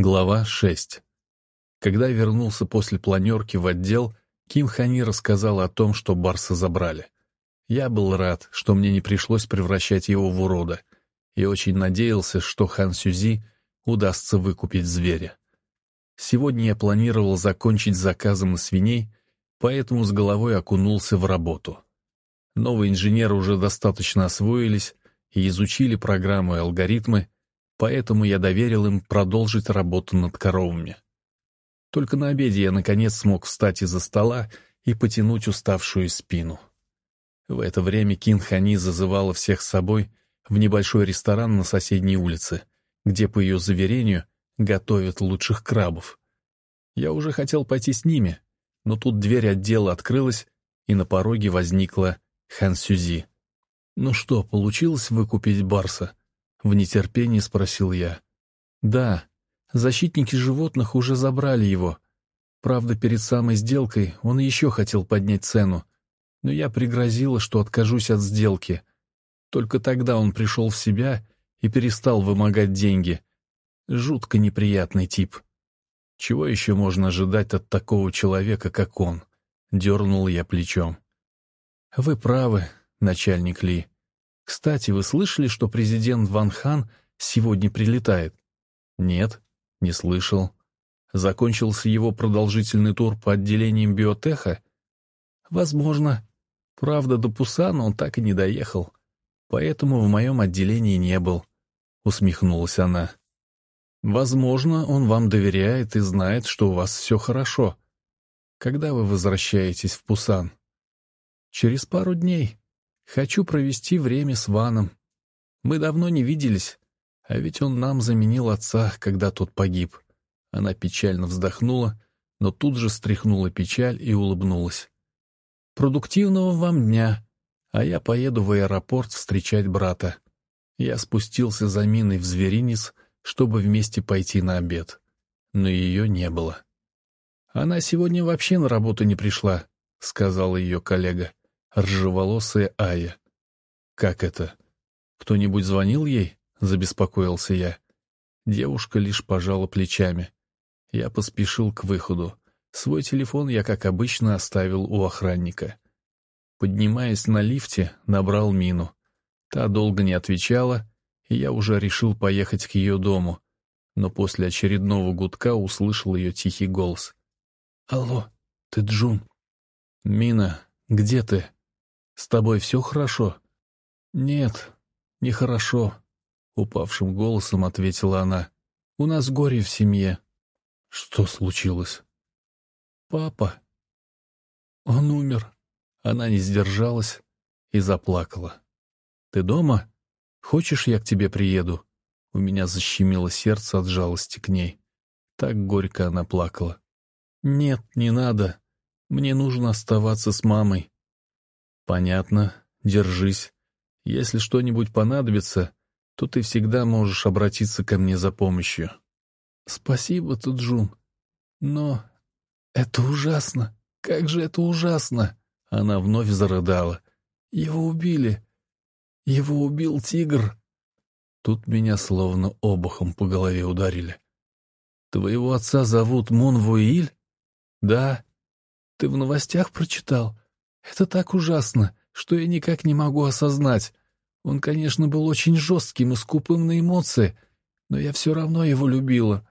Глава 6. Когда вернулся после планерки в отдел, Ким Хани рассказал о том, что Барса забрали. Я был рад, что мне не пришлось превращать его в урода, и очень надеялся, что Хан Сюзи удастся выкупить зверя. Сегодня я планировал закончить заказом на свиней, поэтому с головой окунулся в работу. Новые инженеры уже достаточно освоились и изучили программу и алгоритмы, поэтому я доверил им продолжить работу над коровами. Только на обеде я, наконец, смог встать из-за стола и потянуть уставшую спину. В это время Кин Хани зазывала всех с собой в небольшой ресторан на соседней улице, где, по ее заверению, готовят лучших крабов. Я уже хотел пойти с ними, но тут дверь отдела открылась, и на пороге возникла Хан Сюзи. «Ну что, получилось выкупить Барса?» — в нетерпении спросил я. «Да, защитники животных уже забрали его. Правда, перед самой сделкой он еще хотел поднять цену, но я пригрозила, что откажусь от сделки. Только тогда он пришел в себя и перестал вымогать деньги. Жутко неприятный тип. Чего еще можно ожидать от такого человека, как он?» — дернул я плечом. «Вы правы, начальник Ли», кстати, вы слышали, что президент Ван Хан сегодня прилетает? Нет, не слышал. Закончился его продолжительный тур по отделениям биотеха? Возможно. Правда, до Пусана он так и не доехал. Поэтому в моем отделении не был. Усмехнулась она. Возможно, он вам доверяет и знает, что у вас все хорошо. Когда вы возвращаетесь в Пусан? Через пару дней. Хочу провести время с Ваном. Мы давно не виделись, а ведь он нам заменил отца, когда тот погиб. Она печально вздохнула, но тут же стряхнула печаль и улыбнулась. «Продуктивного вам дня, а я поеду в аэропорт встречать брата». Я спустился за миной в зверинец, чтобы вместе пойти на обед. Но ее не было. «Она сегодня вообще на работу не пришла», — сказала ее коллега ржеволосая Ая. «Как это? Кто-нибудь звонил ей?» — забеспокоился я. Девушка лишь пожала плечами. Я поспешил к выходу. Свой телефон я, как обычно, оставил у охранника. Поднимаясь на лифте, набрал Мину. Та долго не отвечала, и я уже решил поехать к ее дому, но после очередного гудка услышал ее тихий голос. «Алло, ты Джун?» «Мина, где ты?» «С тобой все хорошо?» «Нет, нехорошо», — упавшим голосом ответила она. «У нас горе в семье». «Что случилось?» «Папа. Он умер». Она не сдержалась и заплакала. «Ты дома? Хочешь, я к тебе приеду?» У меня защемило сердце от жалости к ней. Так горько она плакала. «Нет, не надо. Мне нужно оставаться с мамой. «Понятно. Держись. Если что-нибудь понадобится, то ты всегда можешь обратиться ко мне за помощью». «Спасибо, Туджун. Но это ужасно. Как же это ужасно!» Она вновь зарыдала. «Его убили. Его убил тигр». Тут меня словно обухом по голове ударили. «Твоего отца зовут Монвуиль?» «Да». «Ты в новостях прочитал? Это так ужасно, что я никак не могу осознать. Он, конечно, был очень жестким и скупым на эмоции, но я все равно его любила.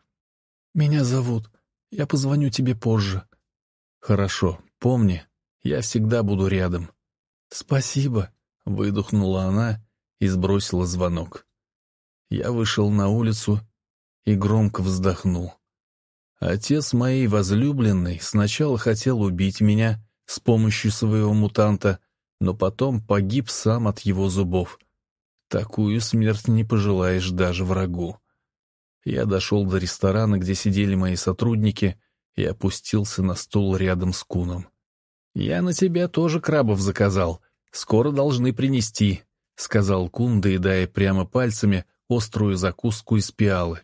Меня зовут. Я позвоню тебе позже. Хорошо, помни, я всегда буду рядом. Спасибо, выдохнула она и сбросила звонок. Я вышел на улицу и громко вздохнул. Отец моей возлюбленной сначала хотел убить меня, с помощью своего мутанта, но потом погиб сам от его зубов. Такую смерть не пожелаешь даже врагу. Я дошел до ресторана, где сидели мои сотрудники, и опустился на стул рядом с Куном. «Я на тебя тоже крабов заказал. Скоро должны принести», — сказал Кун, доедая прямо пальцами острую закуску из пиалы.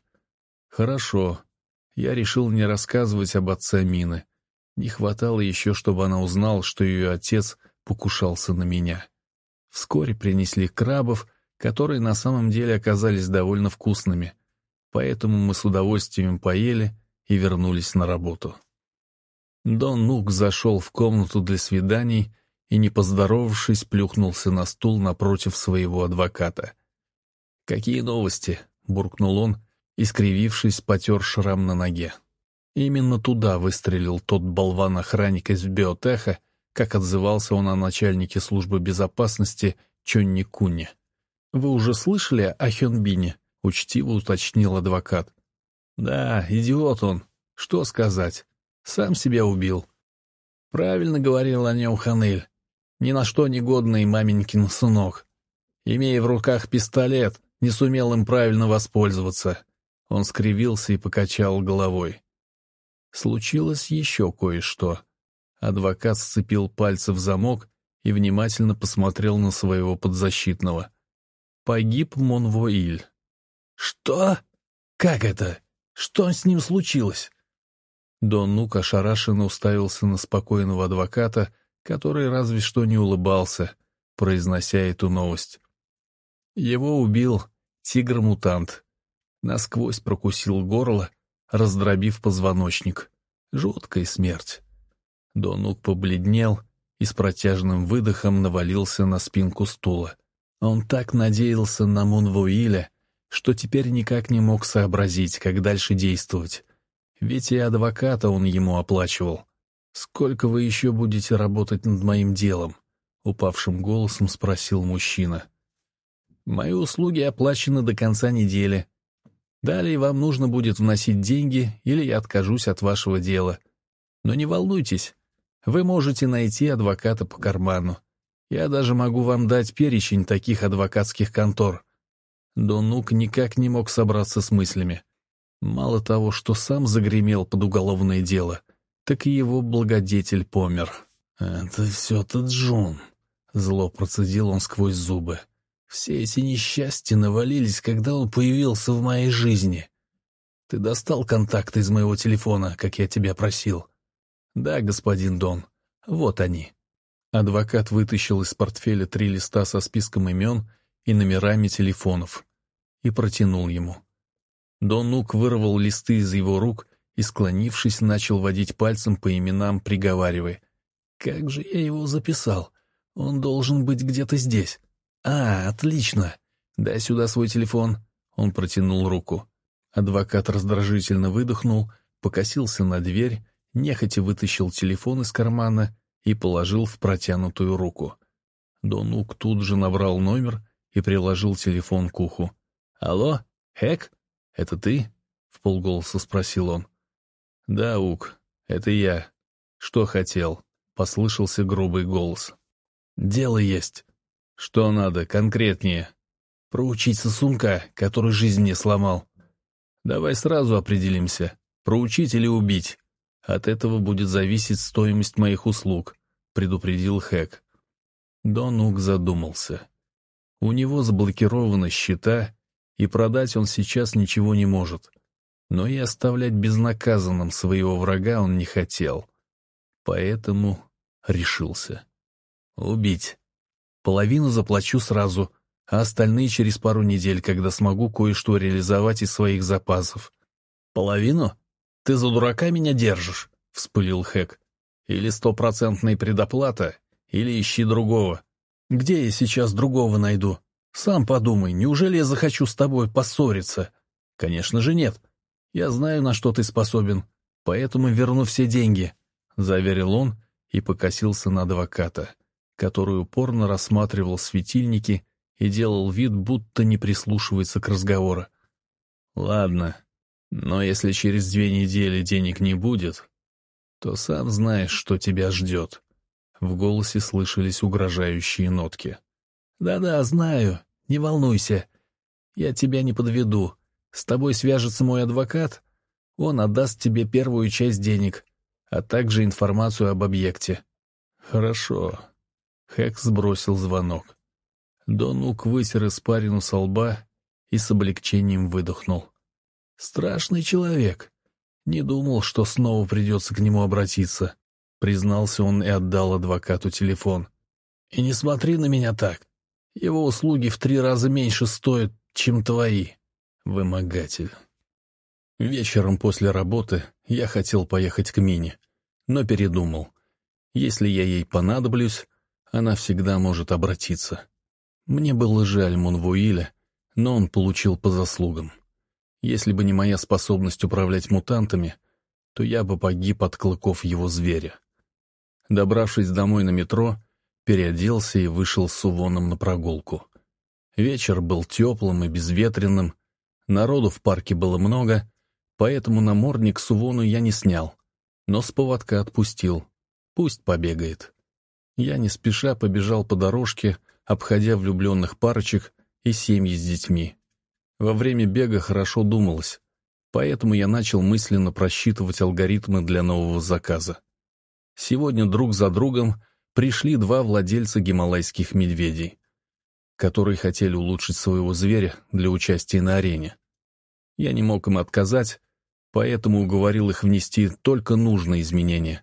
«Хорошо». Я решил не рассказывать об отце Мины. Не хватало еще, чтобы она узнала, что ее отец покушался на меня. Вскоре принесли крабов, которые на самом деле оказались довольно вкусными. поэтому мы с удовольствием поели и вернулись на работу. Дон Нук зашел в комнату для свиданий и, не поздоровавшись, плюхнулся на стул напротив своего адвоката. «Какие новости?» — буркнул он, искривившись, потер шрам на ноге. Именно туда выстрелил тот болван-охранник из биотеха, как отзывался он о начальнике службы безопасности Чонни Куне. «Вы уже слышали о Хёнбине?» — учтиво уточнил адвокат. «Да, идиот он. Что сказать? Сам себя убил». Правильно говорил о нем Ханель. Ни на что негодный маменькин сынок. Имея в руках пистолет, не сумел им правильно воспользоваться. Он скривился и покачал головой. Случилось еще кое-что. Адвокат сцепил пальцы в замок и внимательно посмотрел на своего подзащитного. Погиб Монвоиль. «Что? Как это? Что с ним случилось?» Дон Нук ошарашенно уставился на спокойного адвоката, который разве что не улыбался, произнося эту новость. Его убил тигр-мутант. Насквозь прокусил горло, раздробив позвоночник. Жуткая смерть. Донук побледнел и с протяжным выдохом навалился на спинку стула. Он так надеялся на Мунвуиля, что теперь никак не мог сообразить, как дальше действовать. Ведь и адвоката он ему оплачивал. «Сколько вы еще будете работать над моим делом?» — упавшим голосом спросил мужчина. «Мои услуги оплачены до конца недели. Далее вам нужно будет вносить деньги, или я откажусь от вашего дела. Но не волнуйтесь, вы можете найти адвоката по карману. Я даже могу вам дать перечень таких адвокатских контор». Донук никак не мог собраться с мыслями. Мало того, что сам загремел под уголовное дело, так и его благодетель помер. «Это все-то Джун», — зло процедил он сквозь зубы. Все эти несчастья навалились, когда он появился в моей жизни. Ты достал контакты из моего телефона, как я тебя просил? Да, господин Дон. Вот они. Адвокат вытащил из портфеля три листа со списком имен и номерами телефонов и протянул ему. Дон Нук вырвал листы из его рук и, склонившись, начал водить пальцем по именам, приговаривая. «Как же я его записал? Он должен быть где-то здесь. «А, отлично! Дай сюда свой телефон». Он протянул руку. Адвокат раздражительно выдохнул, покосился на дверь, нехотя вытащил телефон из кармана и положил в протянутую руку. Донук тут же набрал номер и приложил телефон к уху. «Алло, Хэк? Это ты?» — в полголоса спросил он. «Да, Ук, это я. Что хотел?» — послышался грубый голос. «Дело есть. Что надо конкретнее? Проучить сосунка, который жизнь мне сломал. Давай сразу определимся, проучить или убить. От этого будет зависеть стоимость моих услуг, предупредил Хэк. Донук задумался. У него заблокированы счета, и продать он сейчас ничего не может. Но и оставлять безнаказанным своего врага он не хотел. Поэтому решился. Убить. Половину заплачу сразу, а остальные через пару недель, когда смогу кое-что реализовать из своих запасов. Половину? Ты за дурака меня держишь? — вспылил Хэк. Или стопроцентная предоплата, или ищи другого. Где я сейчас другого найду? Сам подумай, неужели я захочу с тобой поссориться? Конечно же нет. Я знаю, на что ты способен, поэтому верну все деньги, — заверил он и покосился на адвоката который упорно рассматривал светильники и делал вид, будто не прислушивается к разговору. «Ладно, но если через две недели денег не будет, то сам знаешь, что тебя ждет». В голосе слышались угрожающие нотки. «Да-да, знаю, не волнуйся. Я тебя не подведу. С тобой свяжется мой адвокат, он отдаст тебе первую часть денег, а также информацию об объекте». «Хорошо», Хэк сбросил звонок. Донук вытер испарину со лба и с облегчением выдохнул. «Страшный человек. Не думал, что снова придется к нему обратиться», — признался он и отдал адвокату телефон. «И не смотри на меня так. Его услуги в три раза меньше стоят, чем твои, вымогатель». Вечером после работы я хотел поехать к Мине, но передумал. Если я ей понадоблюсь, она всегда может обратиться. Мне было жаль Монвуиля, но он получил по заслугам. Если бы не моя способность управлять мутантами, то я бы погиб от клыков его зверя. Добравшись домой на метро, переоделся и вышел с Сувоном на прогулку. Вечер был теплым и безветренным, народу в парке было много, поэтому намордник Сувону я не снял, но с поводка отпустил. Пусть побегает. Я не спеша побежал по дорожке, обходя влюбленных парочек и семьи с детьми. Во время бега хорошо думалось, поэтому я начал мысленно просчитывать алгоритмы для нового заказа. Сегодня друг за другом пришли два владельца гималайских медведей, которые хотели улучшить своего зверя для участия на арене. Я не мог им отказать, поэтому уговорил их внести только нужные изменения,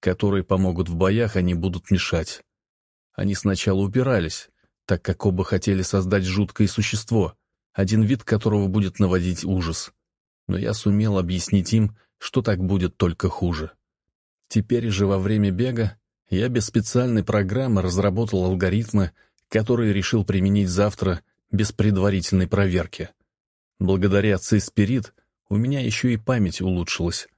которые помогут в боях, не будут мешать. Они сначала упирались, так как оба хотели создать жуткое существо, один вид которого будет наводить ужас. Но я сумел объяснить им, что так будет только хуже. Теперь же во время бега я без специальной программы разработал алгоритмы, которые решил применить завтра без предварительной проверки. Благодаря Циспирит у меня еще и память улучшилась,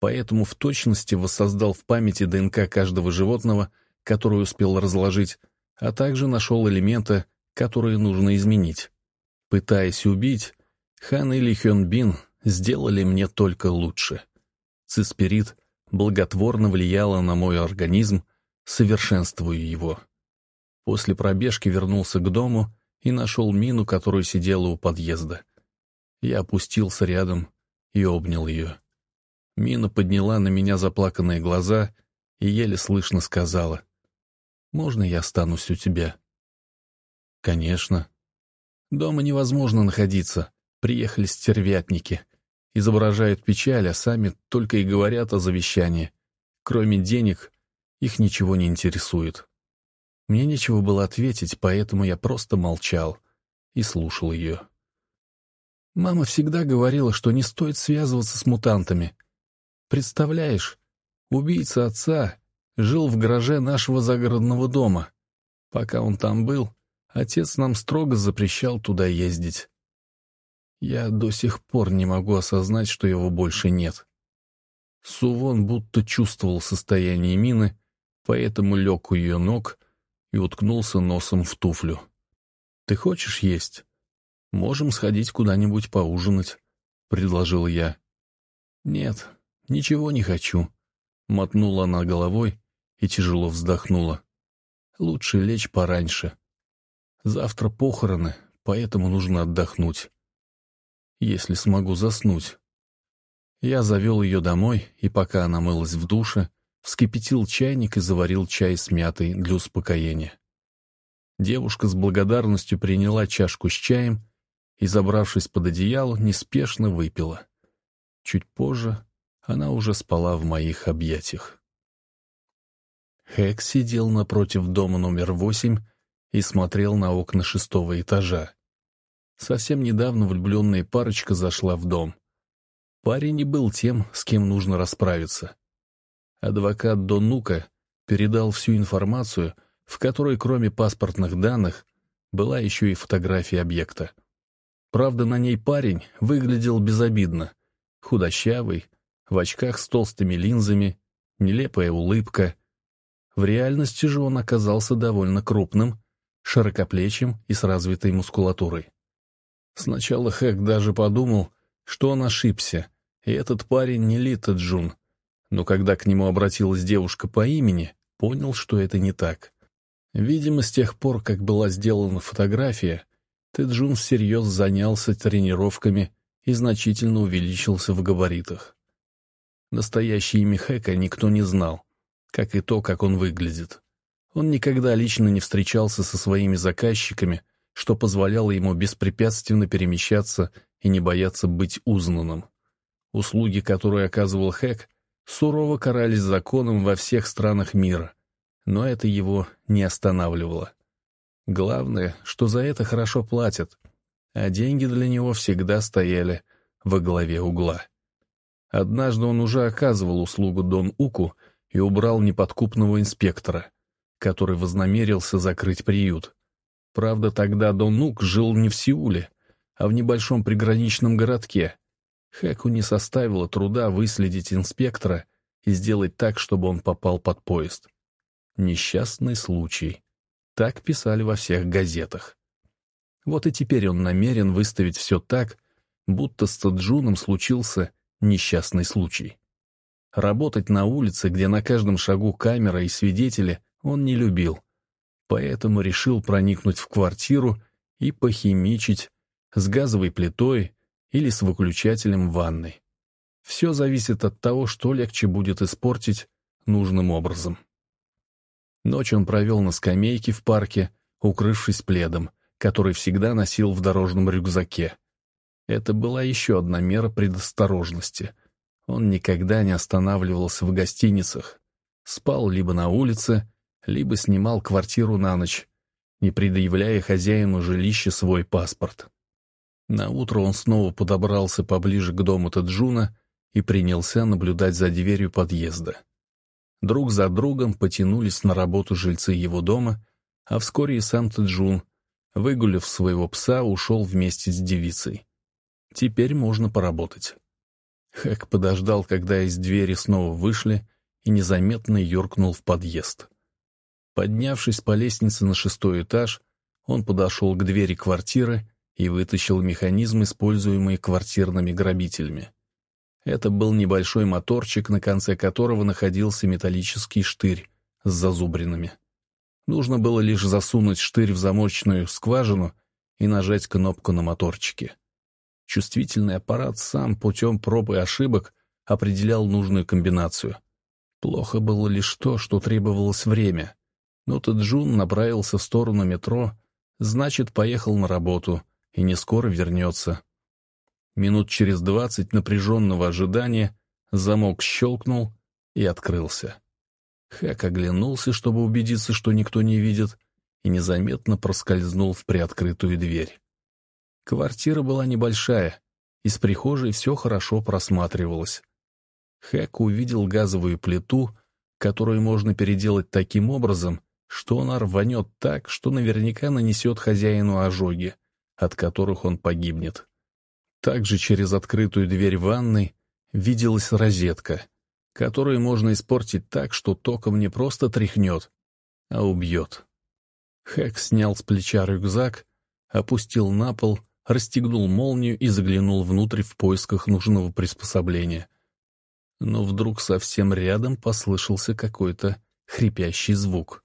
поэтому в точности воссоздал в памяти ДНК каждого животного, которое успел разложить, а также нашел элементы, которые нужно изменить. Пытаясь убить, Хан или Хён Бин сделали мне только лучше. Циспирит благотворно влияла на мой организм, совершенствуя его. После пробежки вернулся к дому и нашел Мину, которая сидела у подъезда. Я опустился рядом и обнял ее. Мина подняла на меня заплаканные глаза и еле слышно сказала, «Можно я останусь у тебя?» «Конечно». «Дома невозможно находиться. Приехали стервятники. Изображают печаль, а сами только и говорят о завещании. Кроме денег, их ничего не интересует». Мне нечего было ответить, поэтому я просто молчал и слушал ее. Мама всегда говорила, что не стоит связываться с мутантами. Представляешь, убийца отца жил в гараже нашего загородного дома. Пока он там был, отец нам строго запрещал туда ездить. Я до сих пор не могу осознать, что его больше нет. Сувон будто чувствовал состояние мины, поэтому лег у ее ног и уткнулся носом в туфлю. «Ты хочешь есть?» «Можем сходить куда-нибудь поужинать», — предложил я. «Нет, ничего не хочу», — мотнула она головой и тяжело вздохнула. «Лучше лечь пораньше. Завтра похороны, поэтому нужно отдохнуть. Если смогу заснуть». Я завел ее домой, и пока она мылась в душе, вскипятил чайник и заварил чай с мятой для успокоения. Девушка с благодарностью приняла чашку с чаем и, забравшись под одеяло, неспешно выпила. Чуть позже она уже спала в моих объятиях. Хэк сидел напротив дома номер восемь и смотрел на окна шестого этажа. Совсем недавно влюбленная парочка зашла в дом. Парень не был тем, с кем нужно расправиться. Адвокат Донука передал всю информацию, в которой кроме паспортных данных была еще и фотография объекта. Правда, на ней парень выглядел безобидно. Худощавый, в очках с толстыми линзами, нелепая улыбка. В реальности же он оказался довольно крупным, широкоплечим и с развитой мускулатурой. Сначала Хэк даже подумал, что он ошибся, и этот парень не Лита Джун. Но когда к нему обратилась девушка по имени, понял, что это не так. Видимо, с тех пор, как была сделана фотография, Тэджун всерьез занялся тренировками и значительно увеличился в габаритах. Настоящее имя Хэка никто не знал, как и то, как он выглядит. Он никогда лично не встречался со своими заказчиками, что позволяло ему беспрепятственно перемещаться и не бояться быть узнанным. Услуги, которые оказывал Хэк, сурово карались законом во всех странах мира, но это его не останавливало. Главное, что за это хорошо платят, а деньги для него всегда стояли во главе угла. Однажды он уже оказывал услугу Дон Уку и убрал неподкупного инспектора, который вознамерился закрыть приют. Правда, тогда Дон Ук жил не в Сеуле, а в небольшом приграничном городке. Хэку не составило труда выследить инспектора и сделать так, чтобы он попал под поезд. Несчастный случай. Так писали во всех газетах. Вот и теперь он намерен выставить все так, будто с Таджуном случился несчастный случай. Работать на улице, где на каждом шагу камера и свидетели, он не любил, поэтому решил проникнуть в квартиру и похимичить с газовой плитой или с выключателем ванной. Все зависит от того, что легче будет испортить нужным образом. Ночь он провел на скамейке в парке, укрывшись пледом, который всегда носил в дорожном рюкзаке. Это была еще одна мера предосторожности. Он никогда не останавливался в гостиницах. Спал либо на улице, либо снимал квартиру на ночь, не предъявляя хозяину жилища свой паспорт. На утро он снова подобрался поближе к дому Таджуна и принялся наблюдать за дверью подъезда. Друг за другом потянулись на работу жильцы его дома, а вскоре и сам Таджун, выгулив своего пса, ушел вместе с девицей. Теперь можно поработать. Хэк подождал, когда из двери снова вышли, и незаметно юркнул в подъезд. Поднявшись по лестнице на шестой этаж, он подошел к двери квартиры и вытащил механизм, используемый квартирными грабителями. Это был небольшой моторчик, на конце которого находился металлический штырь с зазубринами. Нужно было лишь засунуть штырь в замочную скважину и нажать кнопку на моторчике. Чувствительный аппарат сам путем проб и ошибок определял нужную комбинацию. Плохо было лишь то, что требовалось время. Но Таджун направился в сторону метро, значит, поехал на работу и не скоро вернется. Минут через двадцать напряженного ожидания замок щелкнул и открылся. Хэк оглянулся, чтобы убедиться, что никто не видит, и незаметно проскользнул в приоткрытую дверь. Квартира была небольшая, из прихожей все хорошо просматривалось. Хэк увидел газовую плиту, которую можно переделать таким образом, что она рванет так, что наверняка нанесет хозяину ожоги, от которых он погибнет. Также через открытую дверь ванной виделась розетка, которую можно испортить так, что током не просто тряхнет, а убьет. Хэк снял с плеча рюкзак, опустил на пол расстегнул молнию и заглянул внутрь в поисках нужного приспособления. Но вдруг совсем рядом послышался какой-то хрипящий звук.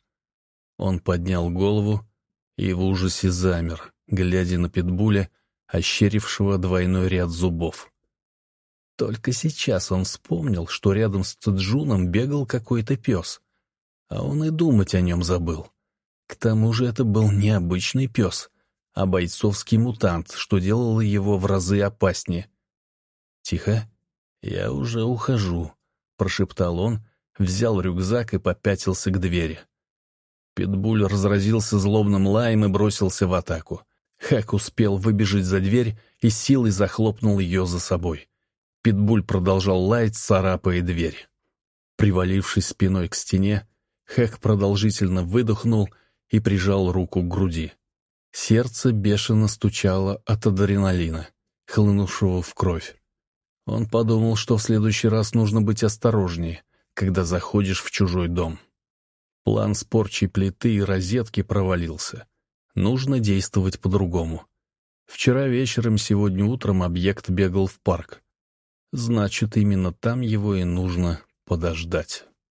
Он поднял голову и в ужасе замер, глядя на питбуля, ощерившего двойной ряд зубов. Только сейчас он вспомнил, что рядом с Таджуном бегал какой-то пес, а он и думать о нем забыл. К тому же это был необычный пес — а бойцовский мутант, что делало его в разы опаснее. «Тихо, я уже ухожу», — прошептал он, взял рюкзак и попятился к двери. Питбуль разразился злобным лаем и бросился в атаку. Хэк успел выбежать за дверь и силой захлопнул ее за собой. Питбуль продолжал лаять, царапая дверь. Привалившись спиной к стене, Хэк продолжительно выдохнул и прижал руку к груди. Сердце бешено стучало от адреналина, хлынувшего в кровь. Он подумал, что в следующий раз нужно быть осторожнее, когда заходишь в чужой дом. План с порчей плиты и розетки провалился. Нужно действовать по-другому. Вчера вечером, сегодня утром объект бегал в парк. Значит, именно там его и нужно подождать.